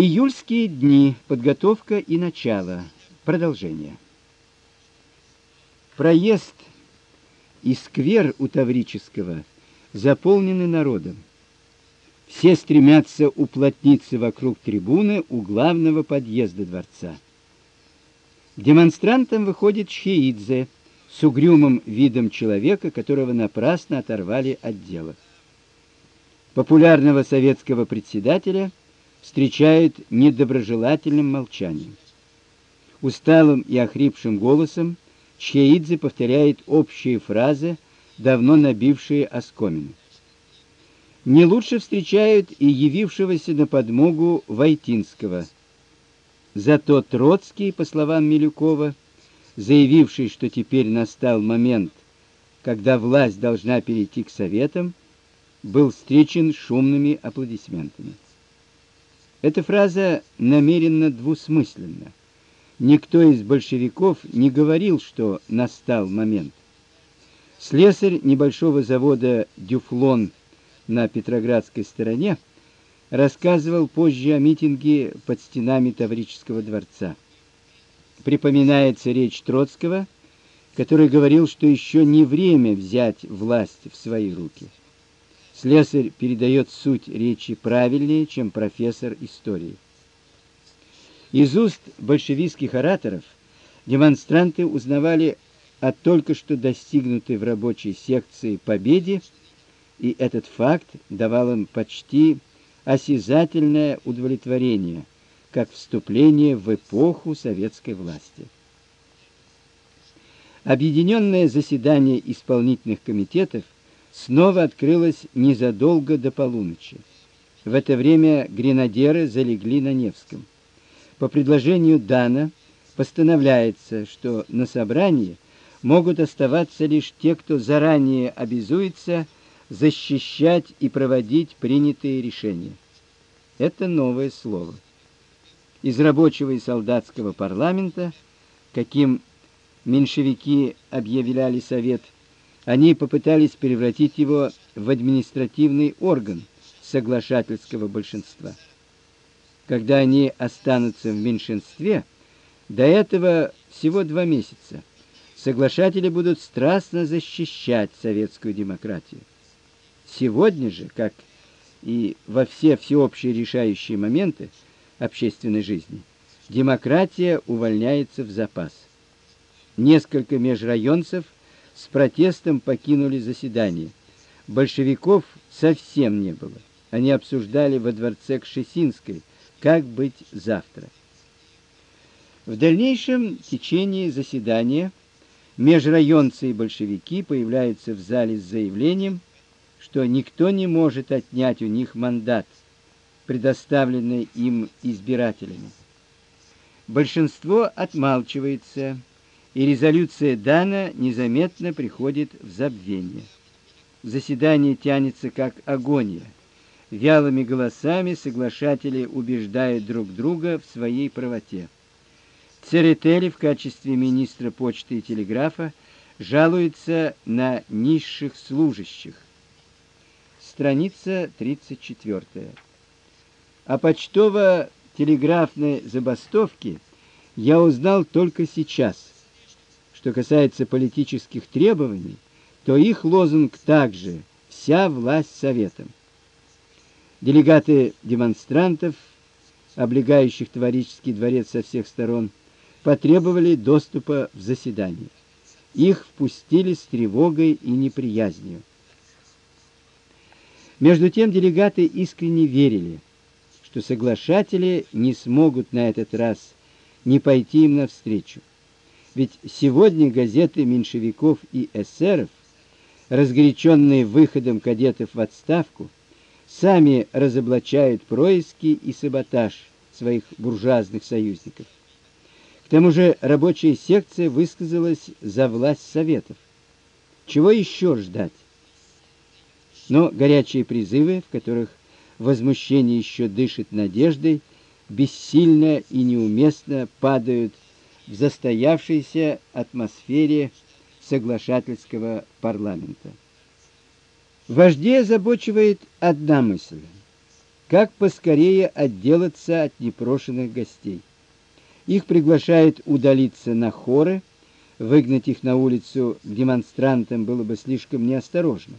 Июльские дни. Подготовка и начало. Продолжение. Проезд и сквер у Таврического заполнены народом. Все стремятся уплотниться вокруг трибуны у главного подъезда дворца. К демонстрантам выходит Чхеидзе с угрюмым видом человека, которого напрасно оторвали от дела. Популярного советского председателя встречает недоброжелательным молчанием. Усталым и охрипшим голосом Чхеидзе повторяет общие фразы, давно набившие оскомину. Не лучше встречают и явившегося на подмогу Войтинского. Зато Троцкий, по словам Милюкова, заявивший, что теперь настал момент, когда власть должна перейти к советам, был встречен шумными аплодисментами. Эта фраза намеренно двусмысленна. Никто из большевиков не говорил, что настал момент. Слесарь небольшого завода «Дюфлон» на Петроградской стороне рассказывал позже о митинге под стенами Таврического дворца. Припоминается речь Троцкого, который говорил, что еще не время взять власть в свои руки. Слесарь передает суть речи правильнее, чем профессор истории. Из уст большевистских ораторов демонстранты узнавали о только что достигнутой в рабочей секции победе, и этот факт давал им почти осязательное удовлетворение, как вступление в эпоху советской власти. Объединенное заседание исполнительных комитетов – снова открылась незадолго до полуночи. В это время гренадеры залегли на Невском. По предложению Дана постановляется, что на собрании могут оставаться лишь те, кто заранее обязуется защищать и проводить принятые решения. Это новое слово. Из рабочего и солдатского парламента, каким меньшевики объявляли совет они попытались превратить его в административный орган соглашательского большинства. Когда они останутся в меньшинстве, до этого всего два месяца, соглашатели будут страстно защищать советскую демократию. Сегодня же, как и во все всеобщие решающие моменты общественной жизни, демократия увольняется в запас. Несколько межрайонцев – с протестом покинули заседание. Большевиков совсем не было. Они обсуждали во дворце Кшесинской, как быть завтра. В дальнейшем течении заседания межрайонцы и большевики появляются в зале с заявлением, что никто не может отнять у них мандат, предоставленный им избирателями. Большинство отмалчивается, и резолюция Дана незаметно приходит в забвение. Заседание тянется как агония. Вялыми голосами соглашатели убеждают друг друга в своей правоте. Церетели в качестве министра почты и телеграфа жалуется на низших служащих. Страница 34. О почтово-телеграфной забастовке я узнал только сейчас – что касается политических требований, то их лозунг также «Вся власть Советом». Делегаты демонстрантов, облегающих Творический дворец со всех сторон, потребовали доступа в заседание. Их впустили с тревогой и неприязнью. Между тем делегаты искренне верили, что соглашатели не смогут на этот раз не пойти им навстречу. Ведь сегодня газеты меньшевиков и эсеров, разгоряченные выходом кадетов в отставку, сами разоблачают происки и саботаж своих буржуазных союзников. К тому же рабочая секция высказалась за власть советов. Чего еще ждать? Но горячие призывы, в которых возмущение еще дышит надеждой, бессильно и неуместно падают в застоявшейся атмосфере соглашательского парламента. Вождей озабочивает одна мысль. как поскорее отделаться от непрошенных гостей. Их приглашают удалиться на хоры, выгнать их на улицу демонстрантам было бы слишком неосторожно.